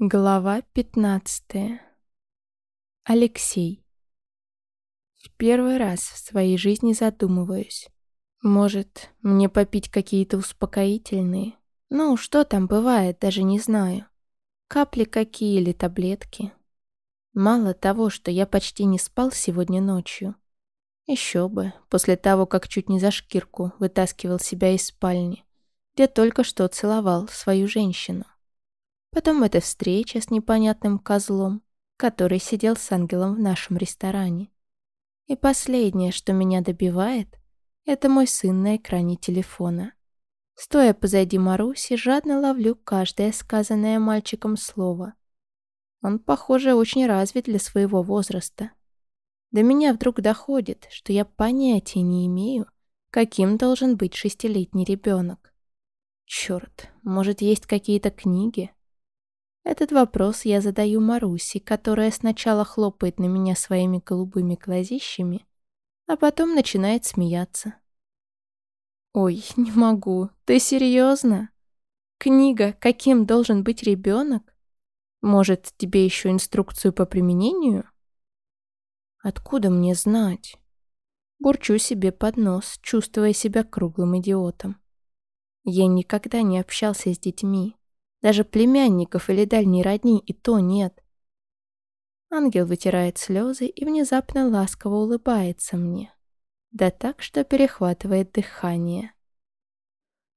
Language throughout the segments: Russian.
Глава 15. Алексей. В первый раз в своей жизни задумываюсь. Может, мне попить какие-то успокоительные? Ну, что там бывает, даже не знаю. Капли какие или таблетки? Мало того, что я почти не спал сегодня ночью. Еще бы, после того, как чуть не за шкирку вытаскивал себя из спальни, где только что целовал свою женщину. Потом эта встреча с непонятным козлом, который сидел с ангелом в нашем ресторане. И последнее, что меня добивает, это мой сын на экране телефона. Стоя позади Маруси, жадно ловлю каждое сказанное мальчиком слово. Он, похоже, очень развит для своего возраста. До меня вдруг доходит, что я понятия не имею, каким должен быть шестилетний ребенок. Черт, может, есть какие-то книги? Этот вопрос я задаю Маруси, которая сначала хлопает на меня своими голубыми глазищами, а потом начинает смеяться. «Ой, не могу. Ты серьезно? Книга «Каким должен быть ребенок»? Может, тебе еще инструкцию по применению?» «Откуда мне знать?» Бурчу себе под нос, чувствуя себя круглым идиотом. Я никогда не общался с детьми, даже племянников или дальней родни и то нет. Ангел вытирает слезы и внезапно ласково улыбается мне. Да так, что перехватывает дыхание.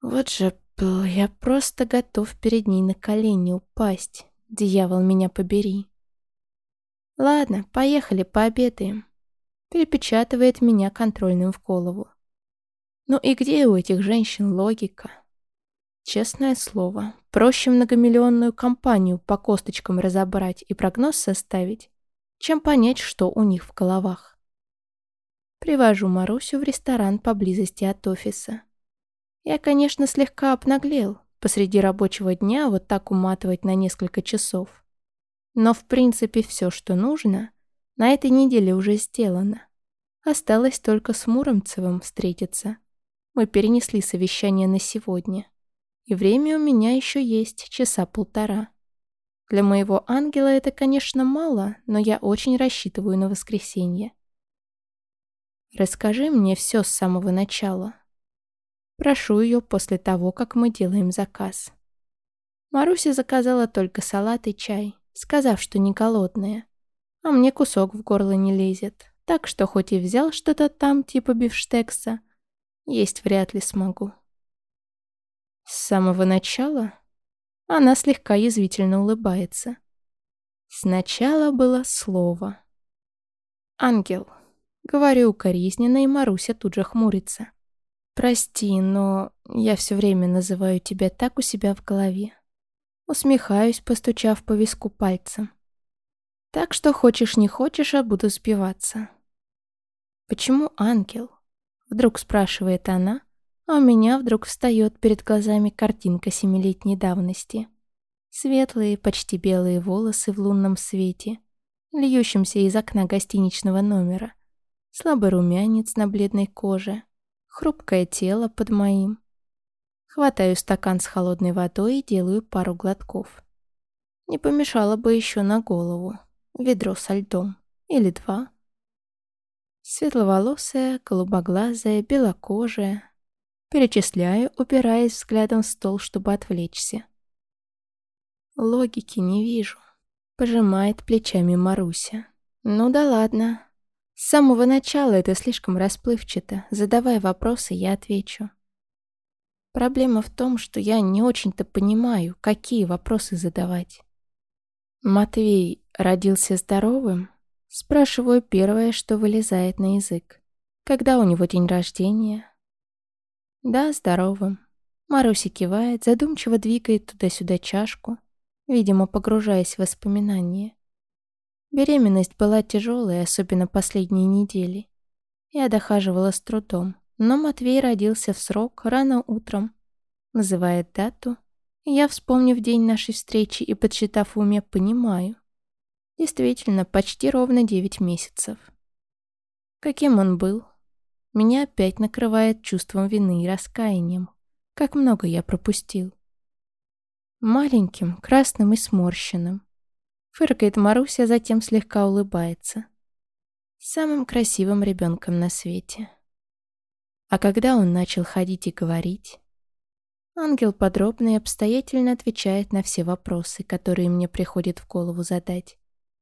Вот же был, я просто готов перед ней на колени упасть. Дьявол, меня побери. Ладно, поехали, пообедаем. Перепечатывает меня контрольным в голову. Ну и где у этих женщин логика? Честное слово, проще многомиллионную компанию по косточкам разобрать и прогноз составить, чем понять, что у них в головах. Привожу Марусю в ресторан поблизости от офиса. Я, конечно, слегка обнаглел посреди рабочего дня вот так уматывать на несколько часов. Но, в принципе, все, что нужно, на этой неделе уже сделано. Осталось только с Муромцевым встретиться. Мы перенесли совещание на сегодня. И время у меня еще есть, часа полтора. Для моего ангела это, конечно, мало, но я очень рассчитываю на воскресенье. Расскажи мне все с самого начала. Прошу ее после того, как мы делаем заказ. Маруся заказала только салат и чай, сказав, что не голодная. А мне кусок в горло не лезет, так что хоть и взял что-то там, типа бифштекса, есть вряд ли смогу. С самого начала она слегка язвительно улыбается. Сначала было слово. «Ангел», — говорю укоризненно, и Маруся тут же хмурится. «Прости, но я все время называю тебя так у себя в голове». Усмехаюсь, постучав по виску пальцем. «Так что хочешь не хочешь, а буду сбиваться». «Почему ангел?» — вдруг спрашивает она, а у меня вдруг встает перед глазами картинка семилетней давности. Светлые, почти белые волосы в лунном свете, льющимся из окна гостиничного номера, слабый румянец на бледной коже, хрупкое тело под моим. Хватаю стакан с холодной водой и делаю пару глотков. Не помешало бы еще на голову. Ведро со льдом. Или два. Светловолосая, голубоглазая, белокожая, Перечисляю, упираясь взглядом в стол, чтобы отвлечься. Логики не вижу. Пожимает плечами Маруся. Ну да ладно. С самого начала это слишком расплывчато. Задавай вопросы, я отвечу. Проблема в том, что я не очень-то понимаю, какие вопросы задавать. Матвей родился здоровым? Спрашиваю первое, что вылезает на язык. Когда у него день рождения? «Да, здоровым». Маруся кивает, задумчиво двигает туда-сюда чашку, видимо, погружаясь в воспоминания. Беременность была тяжелой, особенно последние недели. Я дохаживала с трудом, но Матвей родился в срок рано утром. Называет дату, я, вспомнив день нашей встречи и подсчитав в уме, понимаю. Действительно, почти ровно девять месяцев. Каким он был, меня опять накрывает чувством вины и раскаянием. Как много я пропустил. Маленьким, красным и сморщенным. Фыркает Маруся, затем слегка улыбается. Самым красивым ребенком на свете. А когда он начал ходить и говорить, ангел подробно и обстоятельно отвечает на все вопросы, которые мне приходит в голову задать.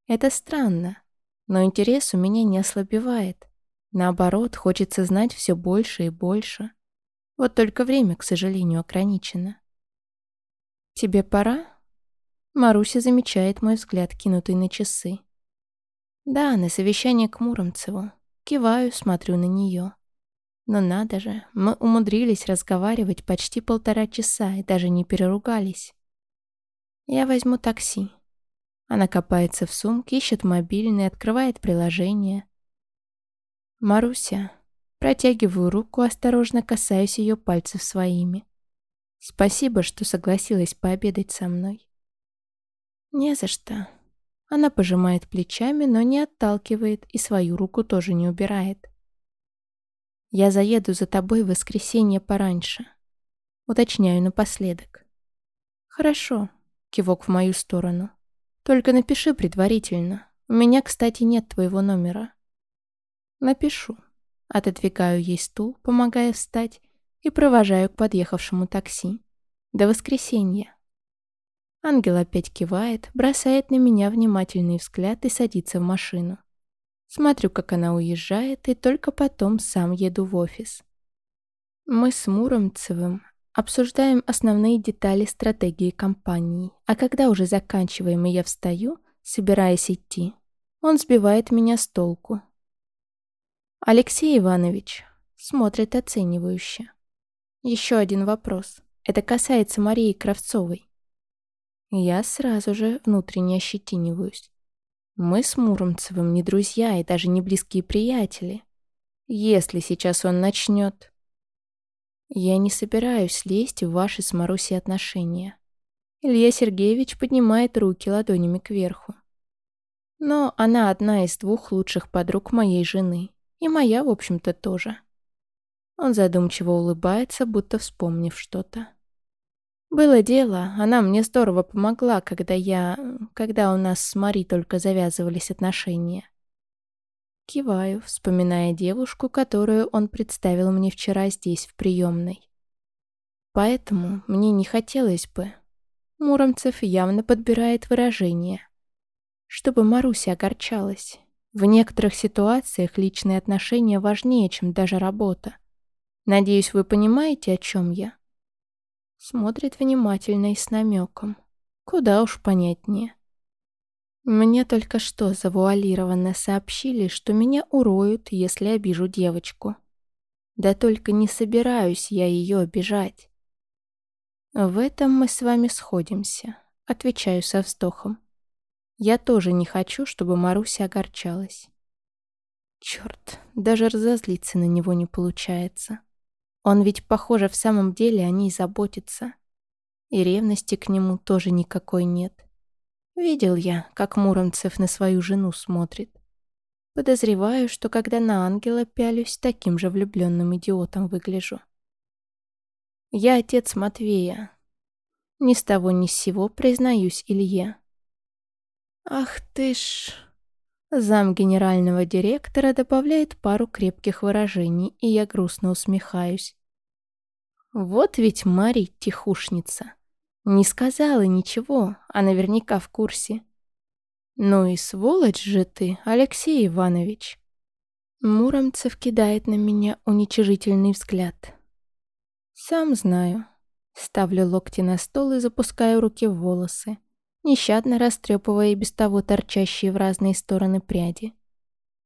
Это странно, но интерес у меня не ослабевает. Наоборот, хочется знать все больше и больше. Вот только время, к сожалению, ограничено. «Тебе пора?» Маруся замечает мой взгляд, кинутый на часы. «Да, на совещание к Муромцеву. Киваю, смотрю на нее. Но надо же, мы умудрились разговаривать почти полтора часа и даже не переругались. Я возьму такси. Она копается в сумке, ищет мобильный, открывает приложение. Маруся. Протягиваю руку, осторожно касаюсь ее пальцев своими. Спасибо, что согласилась пообедать со мной. Не за что. Она пожимает плечами, но не отталкивает и свою руку тоже не убирает. Я заеду за тобой в воскресенье пораньше. Уточняю напоследок. Хорошо, кивок в мою сторону. Только напиши предварительно. У меня, кстати, нет твоего номера. Напишу. Отодвигаю ей стул, помогая встать, и провожаю к подъехавшему такси. До воскресенья. Ангел опять кивает, бросает на меня внимательный взгляд и садится в машину. Смотрю, как она уезжает, и только потом сам еду в офис. Мы с Муромцевым обсуждаем основные детали стратегии компании, а когда уже заканчиваем и я встаю, собираясь идти, он сбивает меня с толку. Алексей Иванович смотрит оценивающе. Еще один вопрос. Это касается Марии Кравцовой. Я сразу же внутренне ощетиниваюсь. Мы с Муромцевым не друзья и даже не близкие приятели. Если сейчас он начнет... Я не собираюсь лезть в ваши с Марусей отношения. Илья Сергеевич поднимает руки ладонями кверху. Но она одна из двух лучших подруг моей жены. И моя, в общем-то, тоже. Он задумчиво улыбается, будто вспомнив что-то. Было дело, она мне здорово помогла, когда я... когда у нас с Мари только завязывались отношения. Киваю, вспоминая девушку, которую он представил мне вчера здесь, в приемной. Поэтому мне не хотелось бы. Муромцев явно подбирает выражение. Чтобы Маруся огорчалась. В некоторых ситуациях личные отношения важнее, чем даже работа. Надеюсь, вы понимаете, о чем я?» Смотрит внимательно и с намеком. Куда уж понятнее. Мне только что завуалированно сообщили, что меня уроют, если обижу девочку. Да только не собираюсь я ее обижать. В этом мы с вами сходимся, отвечаю со вздохом. Я тоже не хочу, чтобы Маруся огорчалась. Черт, даже разозлиться на него не получается. Он ведь, похоже, в самом деле о ней заботится. И ревности к нему тоже никакой нет. Видел я, как Муромцев на свою жену смотрит. Подозреваю, что когда на ангела пялюсь, таким же влюбленным идиотом выгляжу. Я отец Матвея. Ни с того ни с сего признаюсь Илье. Ах ты ж... Зам генерального директора добавляет пару крепких выражений, и я грустно усмехаюсь. Вот ведь Мари тихушница. Не сказала ничего, а наверняка в курсе. Ну и сволочь же ты, Алексей Иванович. Муромцев кидает на меня уничижительный взгляд. Сам знаю. Ставлю локти на стол и запускаю руки в волосы нещадно растрепывая и без того торчащие в разные стороны пряди.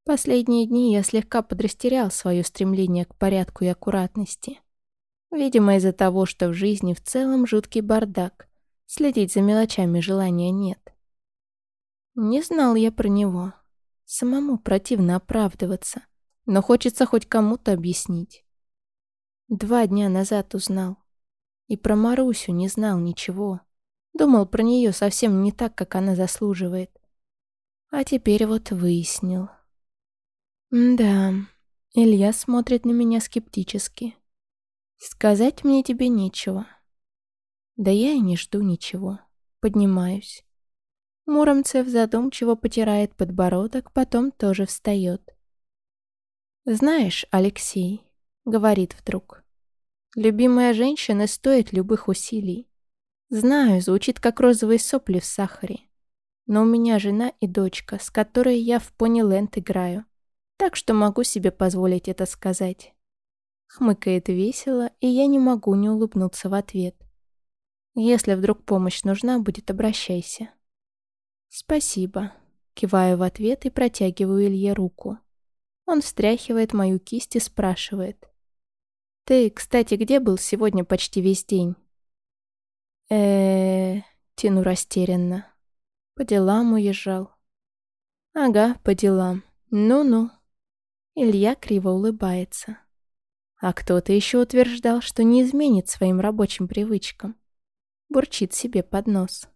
Последние дни я слегка подрастерял свое стремление к порядку и аккуратности. Видимо, из-за того, что в жизни в целом жуткий бардак, следить за мелочами желания нет. Не знал я про него. Самому противно оправдываться, но хочется хоть кому-то объяснить. Два дня назад узнал. И про Марусю не знал ничего. Думал про нее совсем не так, как она заслуживает. А теперь вот выяснил. Да, Илья смотрит на меня скептически. Сказать мне тебе нечего. Да я и не жду ничего. Поднимаюсь. Муромцев задумчиво потирает подбородок, потом тоже встает. «Знаешь, Алексей», — говорит вдруг, — «любимая женщина стоит любых усилий. Знаю, звучит как розовые сопли в сахаре. Но у меня жена и дочка, с которой я в пони-ленд играю. Так что могу себе позволить это сказать. Хмыкает весело, и я не могу не улыбнуться в ответ. Если вдруг помощь нужна будет, обращайся. Спасибо. Киваю в ответ и протягиваю Илье руку. Он встряхивает мою кисть и спрашивает. «Ты, кстати, где был сегодня почти весь день?» Э тяну растерянно. По делам уезжал. Ага, по делам. Ну-ну. Илья криво улыбается. А кто-то еще утверждал, что не изменит своим рабочим привычкам. Бурчит себе под нос.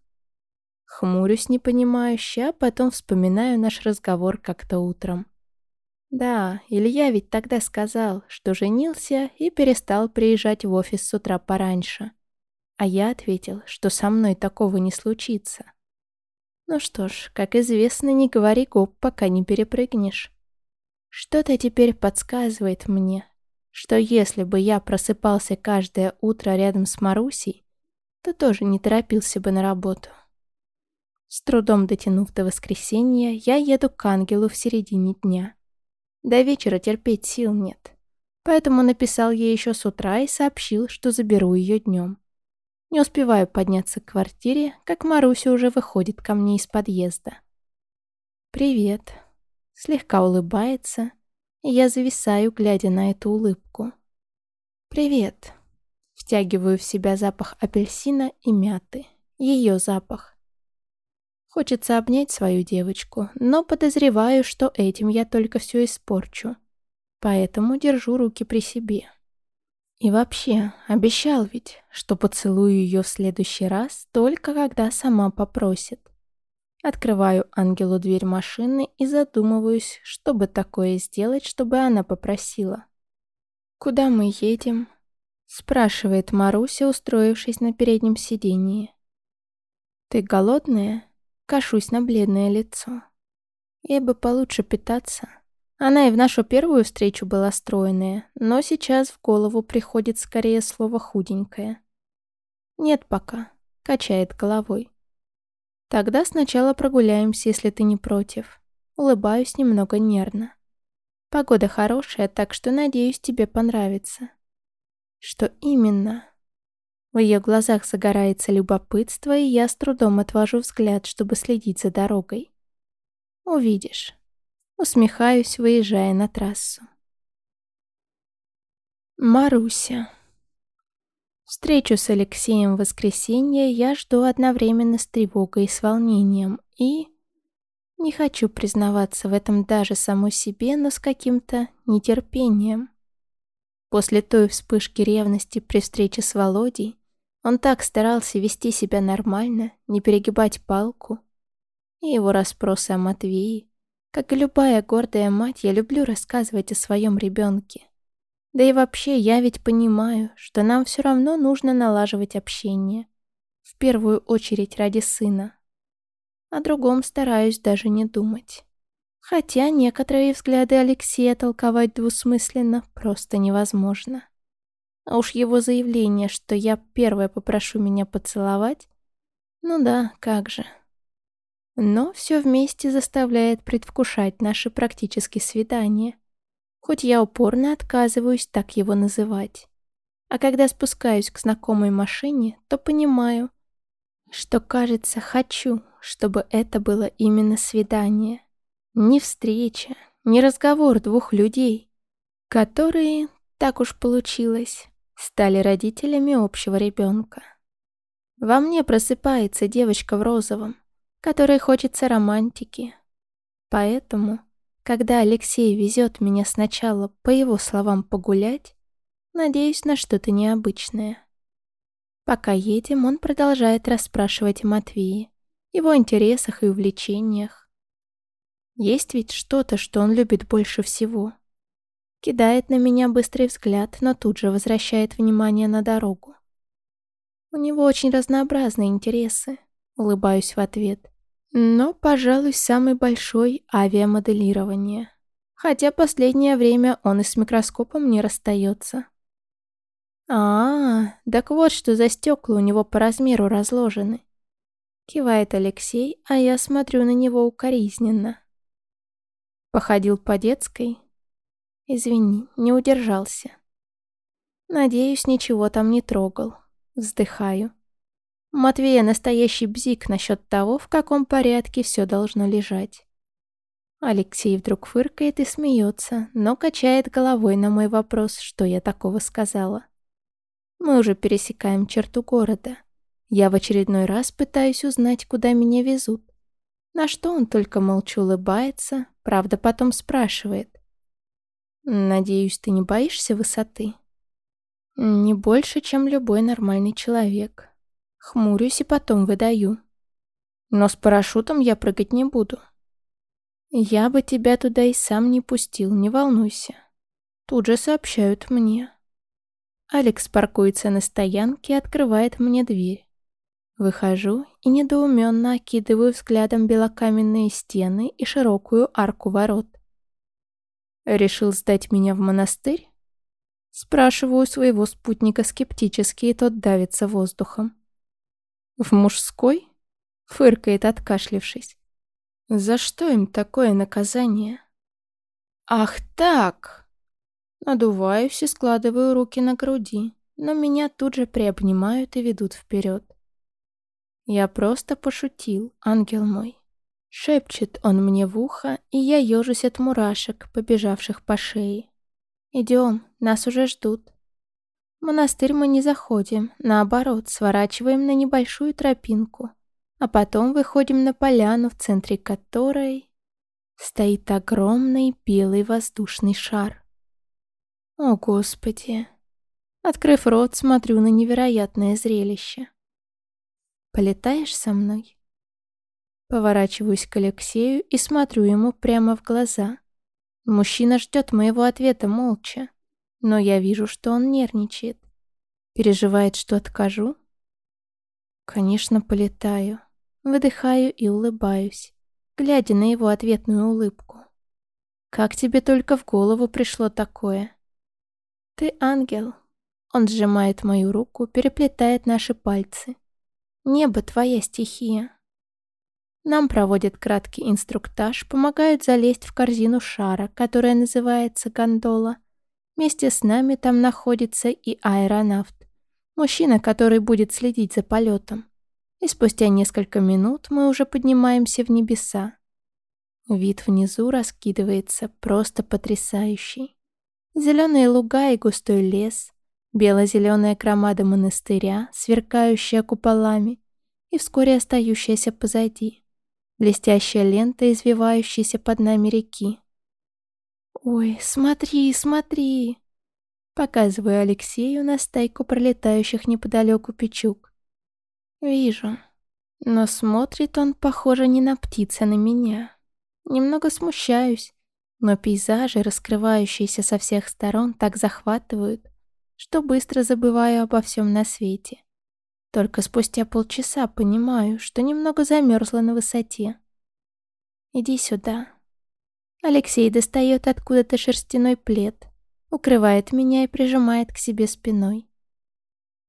Хмурюсь непонимающе, а потом вспоминаю наш разговор как-то утром. Да, Илья ведь тогда сказал, что женился и перестал приезжать в офис с утра пораньше. А я ответил, что со мной такого не случится. Ну что ж, как известно, не говори гоп, пока не перепрыгнешь. Что-то теперь подсказывает мне, что если бы я просыпался каждое утро рядом с Марусей, то тоже не торопился бы на работу. С трудом дотянув до воскресенья, я еду к ангелу в середине дня. До вечера терпеть сил нет. Поэтому написал ей еще с утра и сообщил, что заберу ее днем. Не успеваю подняться к квартире, как Маруся уже выходит ко мне из подъезда. «Привет». Слегка улыбается, и я зависаю, глядя на эту улыбку. «Привет». Втягиваю в себя запах апельсина и мяты. Ее запах. Хочется обнять свою девочку, но подозреваю, что этим я только все испорчу. Поэтому держу руки при себе. И вообще, обещал ведь, что поцелую ее в следующий раз только когда сама попросит. Открываю ангелу дверь машины и задумываюсь, что бы такое сделать, чтобы она попросила. «Куда мы едем?» — спрашивает Маруся, устроившись на переднем сидении. «Ты голодная?» — кашусь на бледное лицо. «Ей бы получше питаться». Она и в нашу первую встречу была стройная, но сейчас в голову приходит скорее слово «худенькая». «Нет пока», — качает головой. «Тогда сначала прогуляемся, если ты не против». Улыбаюсь немного нервно. «Погода хорошая, так что, надеюсь, тебе понравится». «Что именно?» В ее глазах загорается любопытство, и я с трудом отвожу взгляд, чтобы следить за дорогой. «Увидишь». Усмехаюсь, выезжая на трассу. Маруся. Встречу с Алексеем в воскресенье я жду одновременно с тревогой и с волнением, и... Не хочу признаваться в этом даже самой себе, но с каким-то нетерпением. После той вспышки ревности при встрече с Володей он так старался вести себя нормально, не перегибать палку. И его расспросы о Матвее, как и любая гордая мать, я люблю рассказывать о своем ребенке. Да и вообще, я ведь понимаю, что нам все равно нужно налаживать общение. В первую очередь ради сына. О другом стараюсь даже не думать. Хотя некоторые взгляды Алексея толковать двусмысленно просто невозможно. А уж его заявление, что я первая попрошу меня поцеловать, ну да, как же. Но все вместе заставляет предвкушать наши практические свидания. Хоть я упорно отказываюсь так его называть. А когда спускаюсь к знакомой машине, то понимаю, что, кажется, хочу, чтобы это было именно свидание. Не встреча, не разговор двух людей, которые, так уж получилось, стали родителями общего ребенка. Во мне просыпается девочка в розовом, которой хочется романтики. Поэтому, когда Алексей везет меня сначала, по его словам, погулять, надеюсь на что-то необычное. Пока едем, он продолжает расспрашивать о Матвее, его интересах и увлечениях. Есть ведь что-то, что он любит больше всего. Кидает на меня быстрый взгляд, но тут же возвращает внимание на дорогу. У него очень разнообразные интересы. Улыбаюсь в ответ. Но, пожалуй, самый большой — авиамоделирование. Хотя последнее время он и с микроскопом не расстается. А, -а, так вот что за стекла у него по размеру разложены. Кивает Алексей, а я смотрю на него укоризненно. Походил по детской. Извини, не удержался. Надеюсь, ничего там не трогал. Вздыхаю. Матвея настоящий бзик насчет того, в каком порядке все должно лежать. Алексей вдруг фыркает и смеется, но качает головой на мой вопрос, что я такого сказала. Мы уже пересекаем черту города. Я в очередной раз пытаюсь узнать, куда меня везут. На что он только молча улыбается, правда потом спрашивает. «Надеюсь, ты не боишься высоты?» «Не больше, чем любой нормальный человек». Хмурюсь и потом выдаю. «Но с парашютом я прыгать не буду». «Я бы тебя туда и сам не пустил, не волнуйся». Тут же сообщают мне. Алекс паркуется на стоянке и открывает мне дверь. Выхожу и недоуменно окидываю взглядом белокаменные стены и широкую арку ворот. «Решил сдать меня в монастырь?» Спрашиваю своего спутника скептически, и тот давится воздухом. «В мужской?» — фыркает, откашлившись. «За что им такое наказание?» «Ах так!» Надуваюсь и складываю руки на груди, но меня тут же приобнимают и ведут вперед. «Я просто пошутил, ангел мой». Шепчет он мне в ухо, и я ежусь от мурашек, побежавших по шее. «Идем, нас уже ждут». Монастырь мы не заходим, наоборот, сворачиваем на небольшую тропинку, а потом выходим на поляну, в центре которой стоит огромный белый воздушный шар. О, Господи! Открыв рот, смотрю на невероятное зрелище. Полетаешь со мной?» Поворачиваюсь к Алексею и смотрю ему прямо в глаза. Мужчина ждет моего ответа молча, но я вижу, что он нервничает. Переживает, что откажу? Конечно, полетаю. Выдыхаю и улыбаюсь, глядя на его ответную улыбку. Как тебе только в голову пришло такое? Ты ангел. Он сжимает мою руку, переплетает наши пальцы. Небо — твоя стихия. Нам проводят краткий инструктаж, помогают залезть в корзину шара, которая называется гондола. Вместе с нами там находится и аэронавт, мужчина, который будет следить за полетом. И спустя несколько минут мы уже поднимаемся в небеса. Вид внизу раскидывается просто потрясающий. Зеленые луга и густой лес, бело-зеленая кромада монастыря, сверкающая куполами, и вскоре остающаяся позади, блестящая лента, извивающаяся под нами реки. «Ой, смотри, смотри!» Показываю Алексею на стайку пролетающих неподалеку печук. «Вижу. Но смотрит он, похоже, не на птица, а на меня. Немного смущаюсь, но пейзажи, раскрывающиеся со всех сторон, так захватывают, что быстро забываю обо всем на свете. Только спустя полчаса понимаю, что немного замерзла на высоте. «Иди сюда». Алексей достает откуда-то шерстяной плед, укрывает меня и прижимает к себе спиной.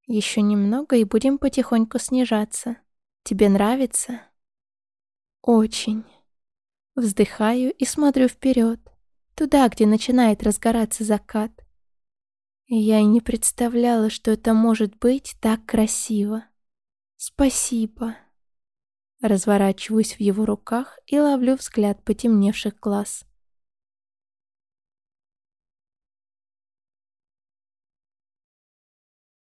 Еще немного и будем потихоньку снижаться. Тебе нравится? Очень. Вздыхаю и смотрю вперед, туда, где начинает разгораться закат. Я и не представляла, что это может быть так красиво. Спасибо. Разворачиваюсь в его руках и ловлю взгляд потемневших глаз.